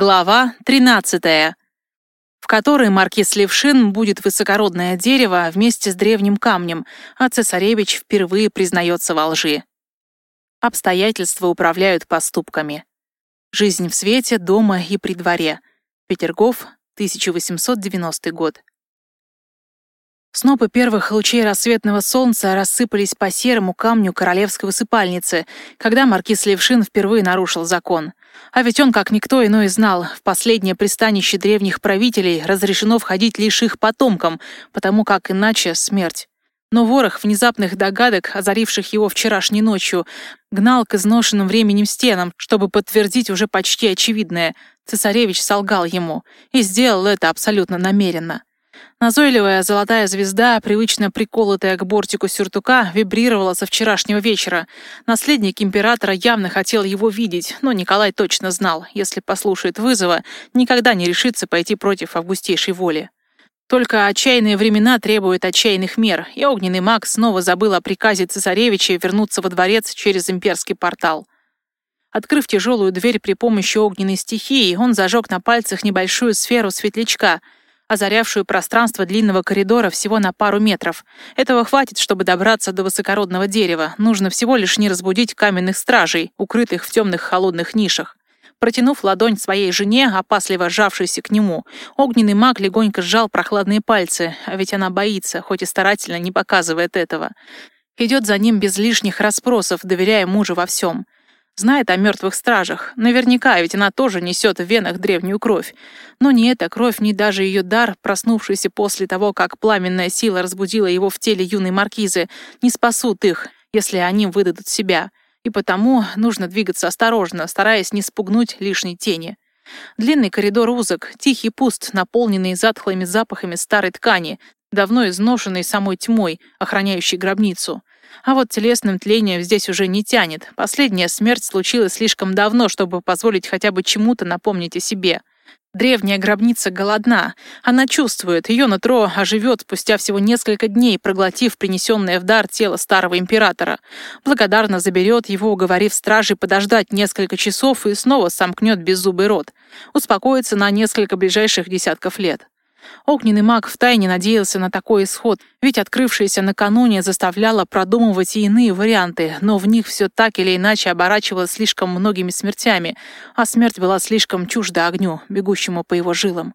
Глава 13, в которой маркиз Левшин будет высокородное дерево вместе с древним камнем, а цесаревич впервые признается во лжи. Обстоятельства управляют поступками. Жизнь в свете, дома и при дворе. Петергоф, 1890 год. Снопы первых лучей рассветного солнца рассыпались по серому камню королевской усыпальницы, когда маркиз Левшин впервые нарушил закон. А ведь он, как никто иной, знал, в последнее пристанище древних правителей разрешено входить лишь их потомкам, потому как иначе смерть. Но ворох внезапных догадок, озаривших его вчерашней ночью, гнал к изношенным временем стенам, чтобы подтвердить уже почти очевидное. Цесаревич солгал ему и сделал это абсолютно намеренно. Назойливая золотая звезда, привычно приколотая к бортику сюртука, вибрировала со вчерашнего вечера. Наследник императора явно хотел его видеть, но Николай точно знал, если послушает вызова, никогда не решится пойти против августейшей воли. Только отчаянные времена требуют отчаянных мер, и огненный маг снова забыл о приказе цесаревича вернуться во дворец через имперский портал. Открыв тяжелую дверь при помощи огненной стихии, он зажег на пальцах небольшую сферу светлячка — озарявшую пространство длинного коридора всего на пару метров. Этого хватит, чтобы добраться до высокородного дерева. Нужно всего лишь не разбудить каменных стражей, укрытых в темных холодных нишах. Протянув ладонь своей жене, опасливо сжавшейся к нему, огненный маг легонько сжал прохладные пальцы, а ведь она боится, хоть и старательно не показывает этого. Идет за ним без лишних расспросов, доверяя мужу во всем. Знает о мертвых стражах. Наверняка, ведь она тоже несет в венах древнюю кровь. Но ни эта кровь, ни даже ее дар, проснувшийся после того, как пламенная сила разбудила его в теле юной маркизы, не спасут их, если они выдадут себя. И потому нужно двигаться осторожно, стараясь не спугнуть лишней тени. Длинный коридор узок, тихий пуст, наполненный затхлыми запахами старой ткани, давно изношенной самой тьмой, охраняющей гробницу. А вот телесным тлением здесь уже не тянет. Последняя смерть случилась слишком давно, чтобы позволить хотя бы чему-то напомнить о себе. Древняя гробница голодна. Она чувствует, ее нутро оживет спустя всего несколько дней, проглотив принесенное в дар тело старого императора. Благодарно заберет его, уговорив стражей подождать несколько часов и снова сомкнет беззубый рот. Успокоится на несколько ближайших десятков лет. Огненный маг втайне надеялся на такой исход, ведь открывшееся накануне заставляло продумывать и иные варианты, но в них все так или иначе оборачивалось слишком многими смертями, а смерть была слишком чужда огню, бегущему по его жилам.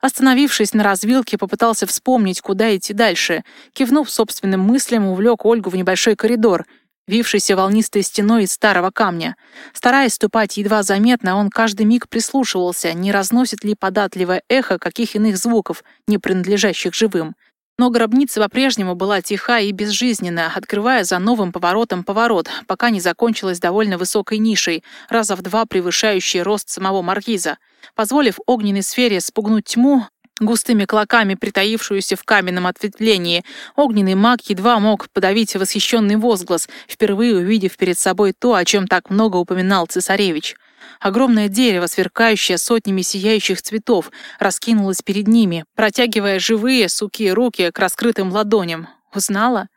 Остановившись на развилке, попытался вспомнить, куда идти дальше. Кивнув собственным мыслям, увлек Ольгу в небольшой коридор — вившийся волнистой стеной из старого камня. Стараясь ступать едва заметно, он каждый миг прислушивался, не разносит ли податливое эхо каких иных звуков, не принадлежащих живым. Но гробница по-прежнему была тиха и безжизненна, открывая за новым поворотом поворот, пока не закончилась довольно высокой нишей, раза в два превышающей рост самого маркиза. Позволив огненной сфере спугнуть тьму, густыми клоками притаившуюся в каменном ответвлении, огненный маг едва мог подавить восхищенный возглас, впервые увидев перед собой то, о чем так много упоминал цесаревич. Огромное дерево, сверкающее сотнями сияющих цветов, раскинулось перед ними, протягивая живые, сухие руки к раскрытым ладоням. Узнала?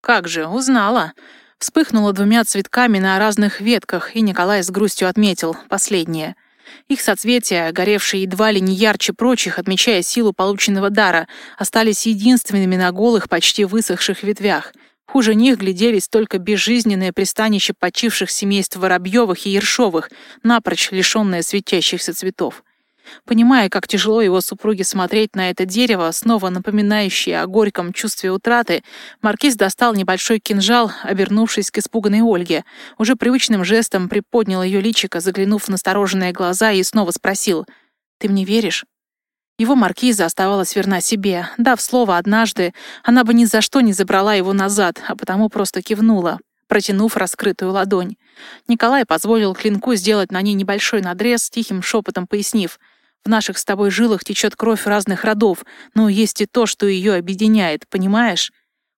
Как же, узнала. Вспыхнула двумя цветками на разных ветках, и Николай с грустью отметил последнее — их соцветия, горевшие едва ли не ярче прочих, отмечая силу полученного дара, остались единственными на голых, почти высохших ветвях. Хуже них гляделись только безжизненное пристанище почивших семейств Воробьевых и Ершовых, напрочь лишенное светящихся цветов. Понимая, как тяжело его супруге смотреть на это дерево, снова напоминающее о горьком чувстве утраты, маркиз достал небольшой кинжал, обернувшись к испуганной Ольге. Уже привычным жестом приподнял ее личико, заглянув в настороженные глаза, и снова спросил «Ты мне веришь?» Его маркиза оставалась верна себе. Дав слово однажды, она бы ни за что не забрала его назад, а потому просто кивнула, протянув раскрытую ладонь. Николай позволил клинку сделать на ней небольшой надрез, тихим шепотом пояснив — в наших с тобой жилах течет кровь разных родов, но есть и то, что ее объединяет, понимаешь?»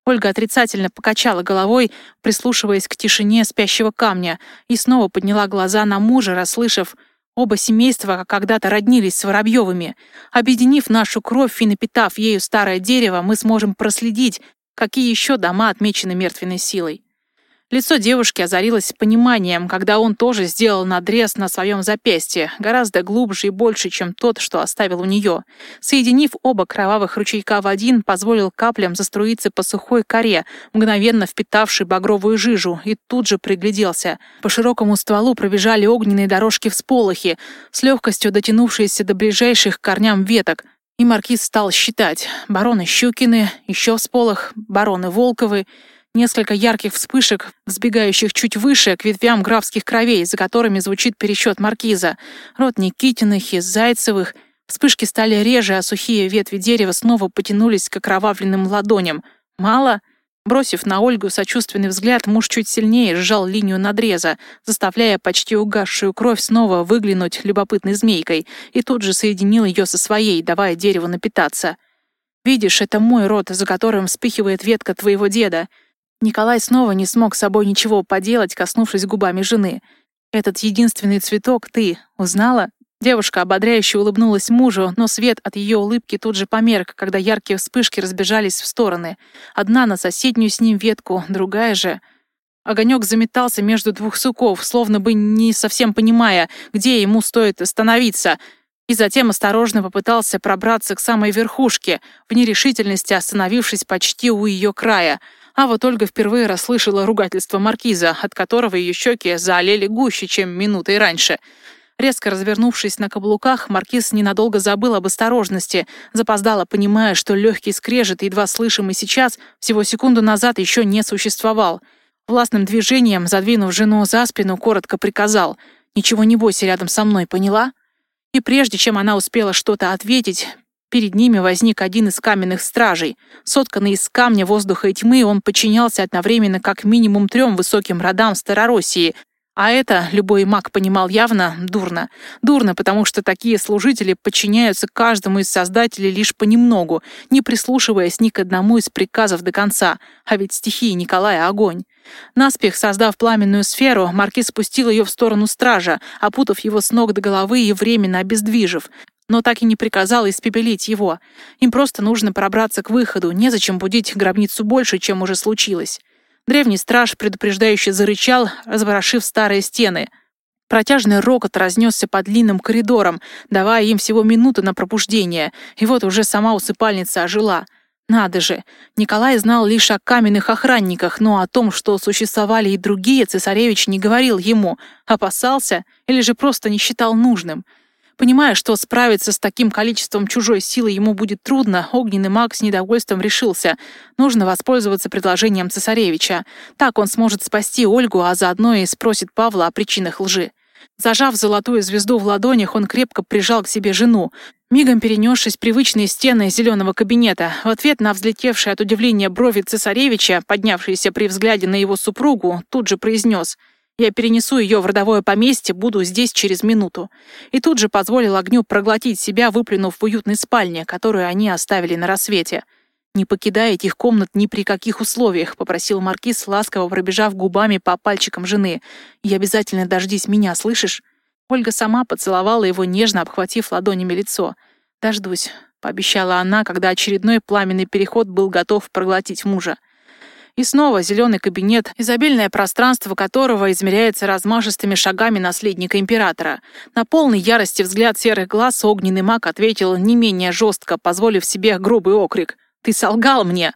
Ольга отрицательно покачала головой, прислушиваясь к тишине спящего камня, и снова подняла глаза на мужа, расслышав Оба семейства когда-то роднились с Воробьевыми. Объединив нашу кровь и напитав ею старое дерево, мы сможем проследить, какие еще дома отмечены мертвенной силой. Лицо девушки озарилось пониманием, когда он тоже сделал надрез на своем запястье, гораздо глубже и больше, чем тот, что оставил у нее. Соединив оба кровавых ручейка в один, позволил каплям заструиться по сухой коре, мгновенно впитавшей багровую жижу, и тут же пригляделся. По широкому стволу пробежали огненные дорожки всполохи, с легкостью дотянувшиеся до ближайших к корням веток. И маркиз стал считать. Бароны Щукины, еще всполох, бароны Волковы — Несколько ярких вспышек, взбегающих чуть выше к ветвям графских кровей, за которыми звучит пересчет маркиза. Рот Никитиных и Зайцевых. Вспышки стали реже, а сухие ветви дерева снова потянулись к окровавленным ладоням. Мало? Бросив на Ольгу сочувственный взгляд, муж чуть сильнее сжал линию надреза, заставляя почти угасшую кровь снова выглянуть любопытной змейкой, и тут же соединил ее со своей, давая дереву напитаться. «Видишь, это мой рот, за которым вспыхивает ветка твоего деда. Николай снова не смог с собой ничего поделать, коснувшись губами жены. «Этот единственный цветок ты узнала?» Девушка ободряюще улыбнулась мужу, но свет от ее улыбки тут же померк, когда яркие вспышки разбежались в стороны. Одна на соседнюю с ним ветку, другая же... Огонек заметался между двух суков, словно бы не совсем понимая, где ему стоит остановиться, и затем осторожно попытался пробраться к самой верхушке, в нерешительности остановившись почти у ее края — а вот Ольга впервые расслышала ругательство маркиза, от которого ее щеки заолели гуще, чем минутой раньше. Резко развернувшись на каблуках, маркиз ненадолго забыл об осторожности, запоздало понимая, что легкий скрежет, едва слышимый сейчас, всего секунду назад еще не существовал. Властным движением, задвинув жену за спину, коротко приказал «Ничего не бойся рядом со мной, поняла?» И прежде чем она успела что-то ответить, Перед ними возник один из каменных стражей. Сотканный из камня, воздуха и тьмы, он подчинялся одновременно как минимум трем высоким родам Старороссии. А это, любой маг понимал явно, дурно. Дурно, потому что такие служители подчиняются каждому из создателей лишь понемногу, не прислушиваясь ни к одному из приказов до конца. А ведь стихии Николая — огонь. Наспех, создав пламенную сферу, маркиз спустил ее в сторону стража, опутав его с ног до головы и временно обездвижив но так и не приказал испепелить его. Им просто нужно пробраться к выходу, незачем будить гробницу больше, чем уже случилось. Древний страж предупреждающе зарычал, разворошив старые стены. Протяжный рокот разнесся по длинным коридорам, давая им всего минуту на пробуждение, и вот уже сама усыпальница ожила. Надо же, Николай знал лишь о каменных охранниках, но о том, что существовали и другие, цесаревич не говорил ему, опасался или же просто не считал нужным — Понимая, что справиться с таким количеством чужой силы ему будет трудно, огненный маг с недовольством решился. Нужно воспользоваться предложением цесаревича. Так он сможет спасти Ольгу, а заодно и спросит Павла о причинах лжи. Зажав золотую звезду в ладонях, он крепко прижал к себе жену, мигом перенесшись в привычные стены зеленого кабинета. В ответ на взлетевшие от удивления брови цесаревича, поднявшиеся при взгляде на его супругу, тут же произнес — я перенесу ее в родовое поместье, буду здесь через минуту. И тут же позволил огню проглотить себя, выплюнув в уютной спальне, которую они оставили на рассвете. «Не покидая этих комнат ни при каких условиях», — попросил Маркиз, ласково пробежав губами по пальчикам жены. «И обязательно дождись меня, слышишь?» Ольга сама поцеловала его, нежно обхватив ладонями лицо. «Дождусь», — пообещала она, когда очередной пламенный переход был готов проглотить мужа. И снова зеленый кабинет, изобильное пространство которого измеряется размашистыми шагами наследника императора. На полной ярости взгляд серых глаз огненный маг ответил не менее жестко, позволив себе грубый окрик. «Ты солгал мне!»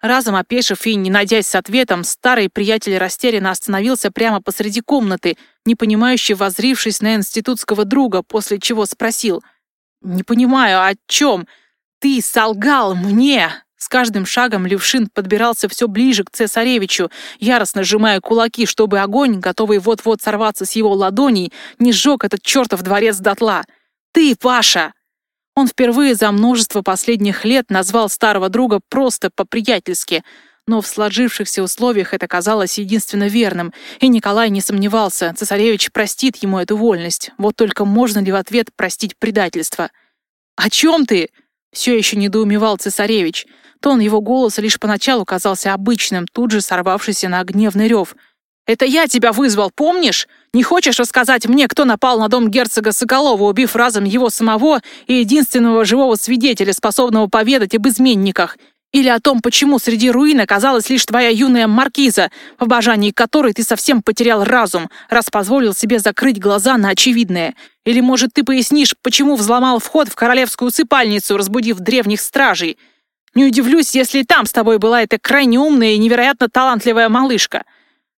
Разом опешив и не надясь с ответом, старый приятель растерянно остановился прямо посреди комнаты, непонимающе возрившись на институтского друга, после чего спросил. «Не понимаю, о чем? Ты солгал мне!» С каждым шагом Левшин подбирался все ближе к цесаревичу, яростно сжимая кулаки, чтобы огонь, готовый вот-вот сорваться с его ладоней, не сжег этот чертов дворец дотла. «Ты, Паша!» Он впервые за множество последних лет назвал старого друга просто по-приятельски, но в сложившихся условиях это казалось единственно верным, и Николай не сомневался, цесаревич простит ему эту вольность. Вот только можно ли в ответ простить предательство? «О чем ты?» — все еще недоумевал цесаревич — Тон его голоса лишь поначалу казался обычным, тут же сорвавшийся на гневный рев. «Это я тебя вызвал, помнишь? Не хочешь рассказать мне, кто напал на дом герцога Соколова, убив разом его самого и единственного живого свидетеля, способного поведать об изменниках? Или о том, почему среди руин оказалась лишь твоя юная маркиза, в обожании которой ты совсем потерял разум, раз позволил себе закрыть глаза на очевидное. Или, может, ты пояснишь, почему взломал вход в королевскую усыпальницу, разбудив древних стражей? Не удивлюсь, если и там с тобой была эта крайне умная и невероятно талантливая малышка.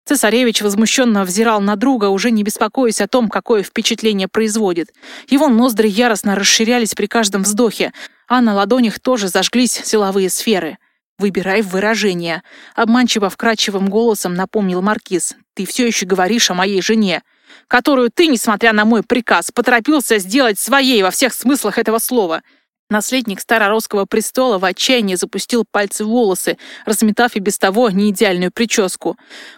Цесаревич возмущенно взирал на друга, уже не беспокоясь о том, какое впечатление производит. Его ноздри яростно расширялись при каждом вздохе, а на ладонях тоже зажглись силовые сферы. «Выбирай выражение», — обманчиво вкрадчивым голосом напомнил Маркиз. «Ты все еще говоришь о моей жене, которую ты, несмотря на мой приказ, поторопился сделать своей во всех смыслах этого слова». Наследник староросского престола в отчаянии запустил пальцы в волосы, разметав и без того неидеальную прическу.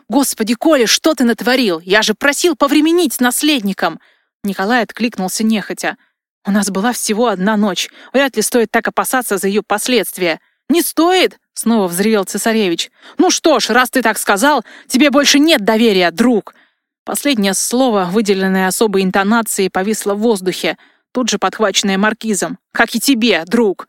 «Господи, Коля, что ты натворил? Я же просил повременить с наследником!» Николай откликнулся нехотя. «У нас была всего одна ночь. Вряд ли стоит так опасаться за ее последствия». «Не стоит?» — снова взревел цесаревич. «Ну что ж, раз ты так сказал, тебе больше нет доверия, друг!» Последнее слово, выделенное особой интонацией, повисло в воздухе тут же подхваченная маркизом. «Как и тебе, друг!»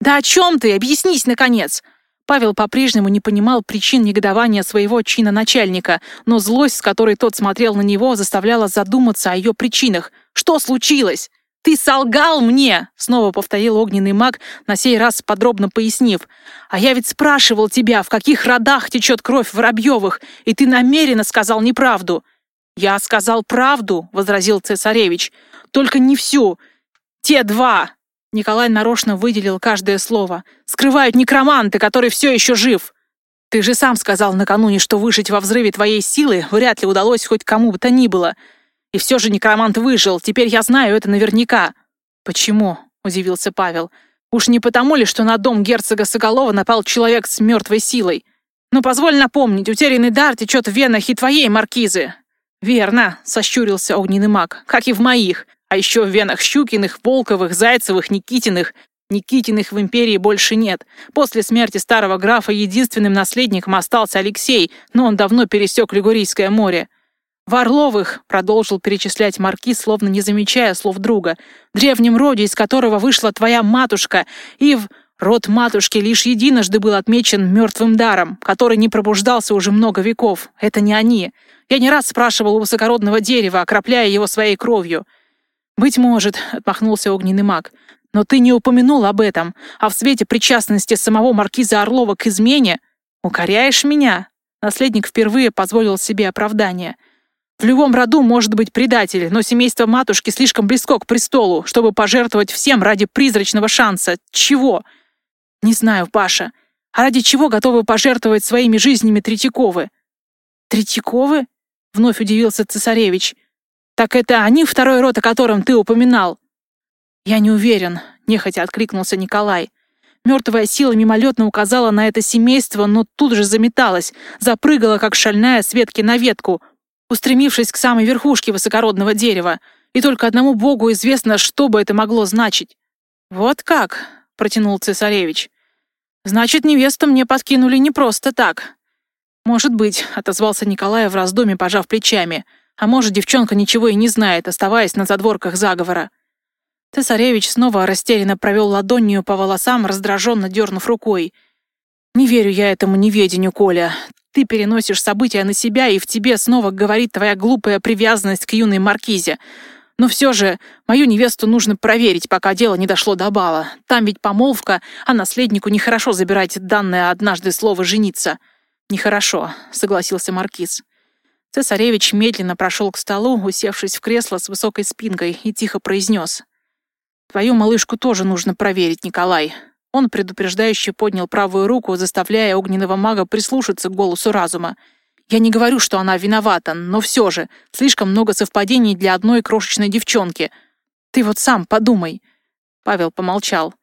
«Да о чем ты? Объяснись, наконец!» Павел по-прежнему не понимал причин негодования своего чина начальника, но злость, с которой тот смотрел на него, заставляла задуматься о ее причинах. «Что случилось?» «Ты солгал мне!» — снова повторил огненный маг, на сей раз подробно пояснив. «А я ведь спрашивал тебя, в каких родах течет кровь Воробьевых, и ты намеренно сказал неправду». «Я сказал правду», — возразил цесаревич. «Только не всю. Те два!» Николай нарочно выделил каждое слово. «Скрывают некроманты, который все еще жив!» «Ты же сам сказал накануне, что выжить во взрыве твоей силы вряд ли удалось хоть кому бы то ни было. И все же некромант выжил, теперь я знаю это наверняка». «Почему?» — удивился Павел. «Уж не потому ли, что на дом герцога Соколова напал человек с мертвой силой? Но позволь напомнить, утерянный дар течет в венах и твоей маркизы. «Верно», — сощурился огненный маг, — «как и в моих. А еще в венах Щукиных, Волковых, Зайцевых, Никитиных. Никитиных в империи больше нет. После смерти старого графа единственным наследником остался Алексей, но он давно пересек Лигурийское море. В Орловых, продолжил перечислять маркиз, словно не замечая слов друга, древнем роде, из которого вышла твоя матушка, и в род матушки лишь единожды был отмечен мертвым даром, который не пробуждался уже много веков. Это не они. Я не раз спрашивал у высокородного дерева, окропляя его своей кровью. «Быть может», — отмахнулся огненный маг, «но ты не упомянул об этом, а в свете причастности самого маркиза Орлова к измене укоряешь меня». Наследник впервые позволил себе оправдание. «В любом роду может быть предатель, но семейство матушки слишком близко к престолу, чтобы пожертвовать всем ради призрачного шанса. Чего?» «Не знаю, Паша. А ради чего готовы пожертвовать своими жизнями Третьяковы?» «Третьяковы?» — вновь удивился цесаревич. «Так это они второй род, о котором ты упоминал?» «Я не уверен», — нехотя откликнулся Николай. Мертвая сила мимолетно указала на это семейство, но тут же заметалась, запрыгала, как шальная с ветки на ветку, устремившись к самой верхушке высокородного дерева. И только одному богу известно, что бы это могло значить. «Вот как?» — протянул цесаревич. «Значит, невесту мне подкинули не просто так. «Может быть», — отозвался Николай в раздумье, пожав плечами. «А может, девчонка ничего и не знает, оставаясь на задворках заговора». Цесаревич снова растерянно провел ладонью по волосам, раздраженно дернув рукой. «Не верю я этому неведению, Коля. Ты переносишь события на себя, и в тебе снова говорит твоя глупая привязанность к юной маркизе. Но все же мою невесту нужно проверить, пока дело не дошло до бала. Там ведь помолвка, а наследнику нехорошо забирать данное однажды слово «жениться». «Нехорошо», — согласился Маркиз. Цесаревич медленно прошел к столу, усевшись в кресло с высокой спинкой, и тихо произнес. «Твою малышку тоже нужно проверить, Николай». Он предупреждающе поднял правую руку, заставляя огненного мага прислушаться к голосу разума. «Я не говорю, что она виновата, но все же, слишком много совпадений для одной крошечной девчонки. Ты вот сам подумай». Павел помолчал.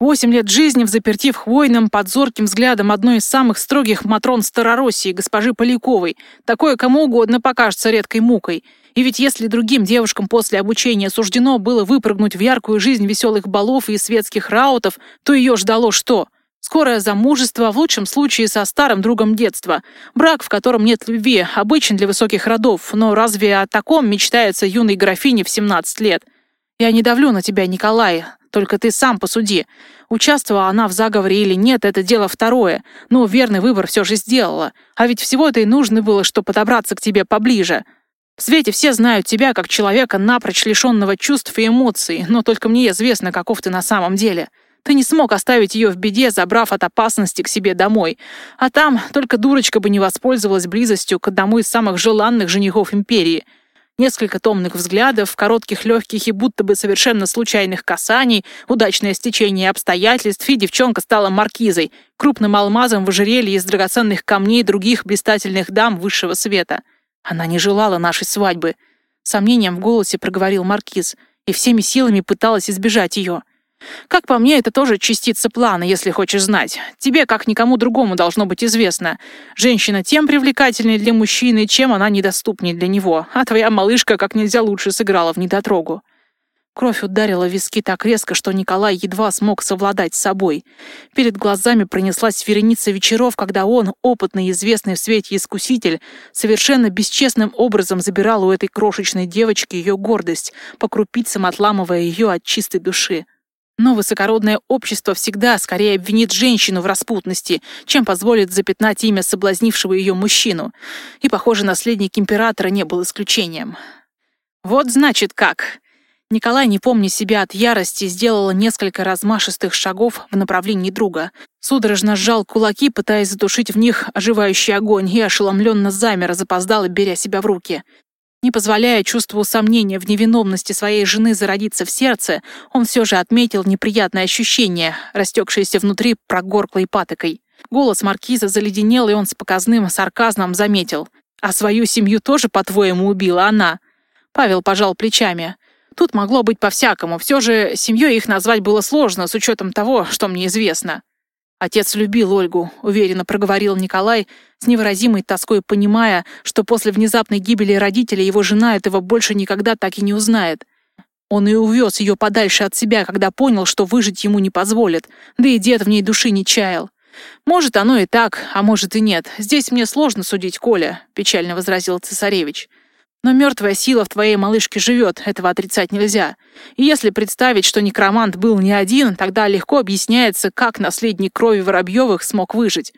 Восемь лет жизни в заперти в хвойном под зорким взглядом одной из самых строгих матрон Старороссии, госпожи Поляковой. Такое кому угодно покажется редкой мукой. И ведь если другим девушкам после обучения суждено было выпрыгнуть в яркую жизнь веселых балов и светских раутов, то ее ждало что? Скорое замужество, в лучшем случае со старым другом детства. Брак, в котором нет любви, обычен для высоких родов, но разве о таком мечтается юной графине в 17 лет? Я не давлю на тебя, Николай, только ты сам посуди. Участвовала она в заговоре или нет, это дело второе. Но верный выбор все же сделала. А ведь всего-то и нужно было, чтобы подобраться к тебе поближе. В свете все знают тебя как человека, напрочь лишенного чувств и эмоций, но только мне известно, каков ты на самом деле. Ты не смог оставить ее в беде, забрав от опасности к себе домой. А там только дурочка бы не воспользовалась близостью к одному из самых желанных женихов империи — Несколько томных взглядов, коротких, легких и будто бы совершенно случайных касаний, удачное стечение обстоятельств, и девчонка стала маркизой, крупным алмазом в ожерелье из драгоценных камней других блистательных дам высшего света. Она не желала нашей свадьбы. Сомнением в голосе проговорил маркиз, и всеми силами пыталась избежать ее. Как по мне, это тоже частица плана, если хочешь знать. Тебе, как никому другому, должно быть известно. Женщина тем привлекательнее для мужчины, чем она недоступнее для него. А твоя малышка как нельзя лучше сыграла в недотрогу. Кровь ударила в виски так резко, что Николай едва смог совладать с собой. Перед глазами пронеслась вереница вечеров, когда он, опытный и известный в свете искуситель, совершенно бесчестным образом забирал у этой крошечной девочки ее гордость, по крупицам отламывая ее от чистой души. Но высокородное общество всегда скорее обвинит женщину в распутности, чем позволит запятнать имя соблазнившего ее мужчину. И, похоже, наследник императора не был исключением. Вот значит как. Николай, не помня себя от ярости, сделал несколько размашистых шагов в направлении друга. Судорожно сжал кулаки, пытаясь затушить в них оживающий огонь, и ошеломленно замер, запоздало, беря себя в руки. Не позволяя чувству сомнения в невиновности своей жены зародиться в сердце, он все же отметил неприятное ощущение, растекшееся внутри прогорклой патокой. Голос маркиза заледенел, и он с показным сарказмом заметил. «А свою семью тоже, по-твоему, убила она?» Павел пожал плечами. «Тут могло быть по-всякому. Все же семьей их назвать было сложно, с учетом того, что мне известно». Отец любил Ольгу, уверенно проговорил Николай, с невыразимой тоской понимая, что после внезапной гибели родителей его жена этого больше никогда так и не узнает. Он и увез ее подальше от себя, когда понял, что выжить ему не позволит, да и дед в ней души не чаял. «Может, оно и так, а может и нет. Здесь мне сложно судить, Коля», — печально возразил цесаревич. Но мертвая сила в твоей малышке живет, этого отрицать нельзя. И если представить, что некромант был не один, тогда легко объясняется, как наследник крови Воробьевых смог выжить.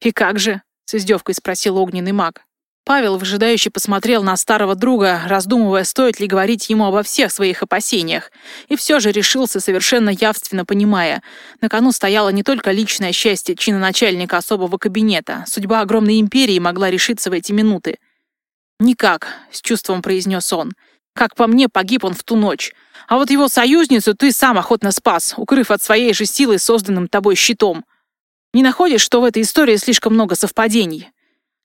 «И как же?» — с издевкой спросил огненный маг. Павел выжидающе посмотрел на старого друга, раздумывая, стоит ли говорить ему обо всех своих опасениях, и все же решился, совершенно явственно понимая. На кону стояло не только личное счастье чиноначальника особого кабинета, судьба огромной империи могла решиться в эти минуты. «Никак», — с чувством произнес он. «Как по мне, погиб он в ту ночь. А вот его союзницу ты сам охотно спас, укрыв от своей же силы созданным тобой щитом. Не находишь, что в этой истории слишком много совпадений?»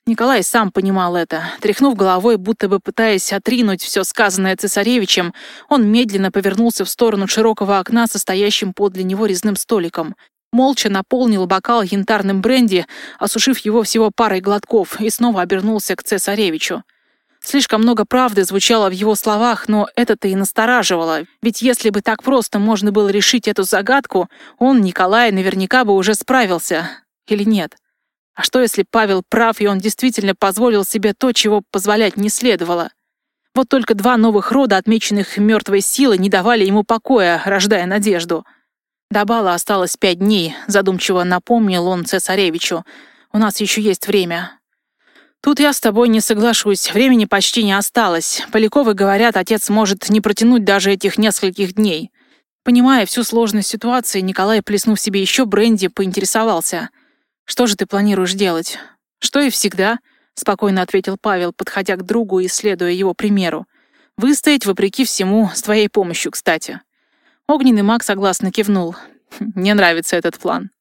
Николай сам понимал это. Тряхнув головой, будто бы пытаясь отринуть все сказанное цесаревичем, он медленно повернулся в сторону широкого окна, состоящим подле него резным столиком. Молча наполнил бокал янтарным бренди, осушив его всего парой глотков, и снова обернулся к цесаревичу. Слишком много правды звучало в его словах, но это-то и настораживало. Ведь если бы так просто можно было решить эту загадку, он, Николай, наверняка бы уже справился. Или нет? А что, если Павел прав, и он действительно позволил себе то, чего позволять не следовало? Вот только два новых рода, отмеченных мертвой силой, не давали ему покоя, рождая надежду. До бала осталось пять дней, задумчиво напомнил он цесаревичу. «У нас еще есть время. Тут я с тобой не соглашусь, времени почти не осталось. Поляковы говорят, отец может не протянуть даже этих нескольких дней. Понимая всю сложность ситуации, Николай, плеснув себе еще бренди, поинтересовался. «Что же ты планируешь делать?» «Что и всегда», — спокойно ответил Павел, подходя к другу и следуя его примеру. «Выстоять вопреки всему, с твоей помощью, кстати». Огненный маг согласно кивнул. «Мне нравится этот план».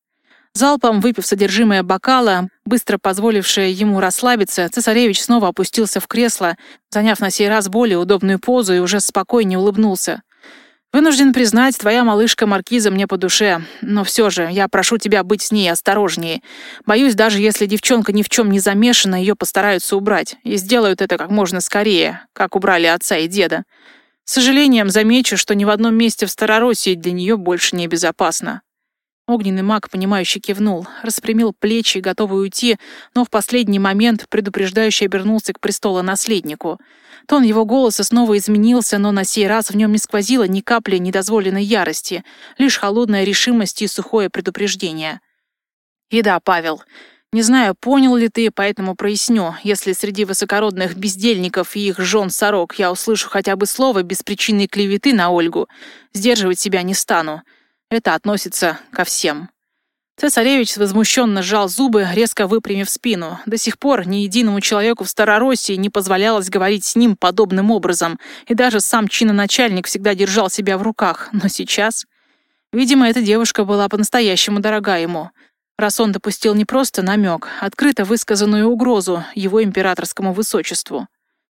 Залпом выпив содержимое бокала, быстро позволившее ему расслабиться, цесаревич снова опустился в кресло, заняв на сей раз более удобную позу и уже спокойнее улыбнулся. «Вынужден признать, твоя малышка Маркиза мне по душе, но все же я прошу тебя быть с ней осторожнее. Боюсь, даже если девчонка ни в чем не замешана, ее постараются убрать, и сделают это как можно скорее, как убрали отца и деда. С сожалением замечу, что ни в одном месте в Старороссии для нее больше не безопасно». Огненный маг, понимающе кивнул, распрямил плечи, готовый уйти, но в последний момент предупреждающе обернулся к престолу-наследнику. Тон его голоса снова изменился, но на сей раз в нем не сквозило ни капли недозволенной ярости, лишь холодная решимость и сухое предупреждение. «И да, Павел, не знаю, понял ли ты, поэтому проясню. Если среди высокородных бездельников и их жен сорок я услышу хотя бы слово без причинной клеветы на Ольгу, сдерживать себя не стану. Это относится ко всем. Цесаревич возмущенно сжал зубы, резко выпрямив спину. До сих пор ни единому человеку в Старороссии не позволялось говорить с ним подобным образом, и даже сам чиноначальник всегда держал себя в руках. Но сейчас... Видимо, эта девушка была по-настоящему дорога ему. Раз он допустил не просто намек, открыто высказанную угрозу его императорскому высочеству.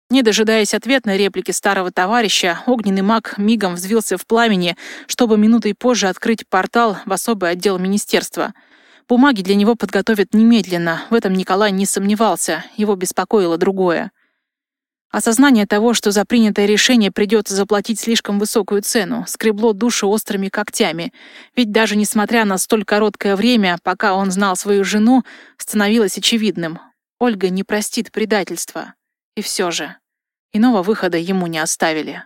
Не дожидаясь ответной реплики старого товарища, огненный маг мигом взвился в пламени, чтобы минутой позже открыть портал в особый отдел министерства. Бумаги для него подготовят немедленно, в этом Николай не сомневался, его беспокоило другое. Осознание того, что за принятое решение придется заплатить слишком высокую цену, скребло душу острыми когтями. Ведь даже несмотря на столь короткое время, пока он знал свою жену, становилось очевидным. Ольга не простит предательства. И все же, иного выхода ему не оставили.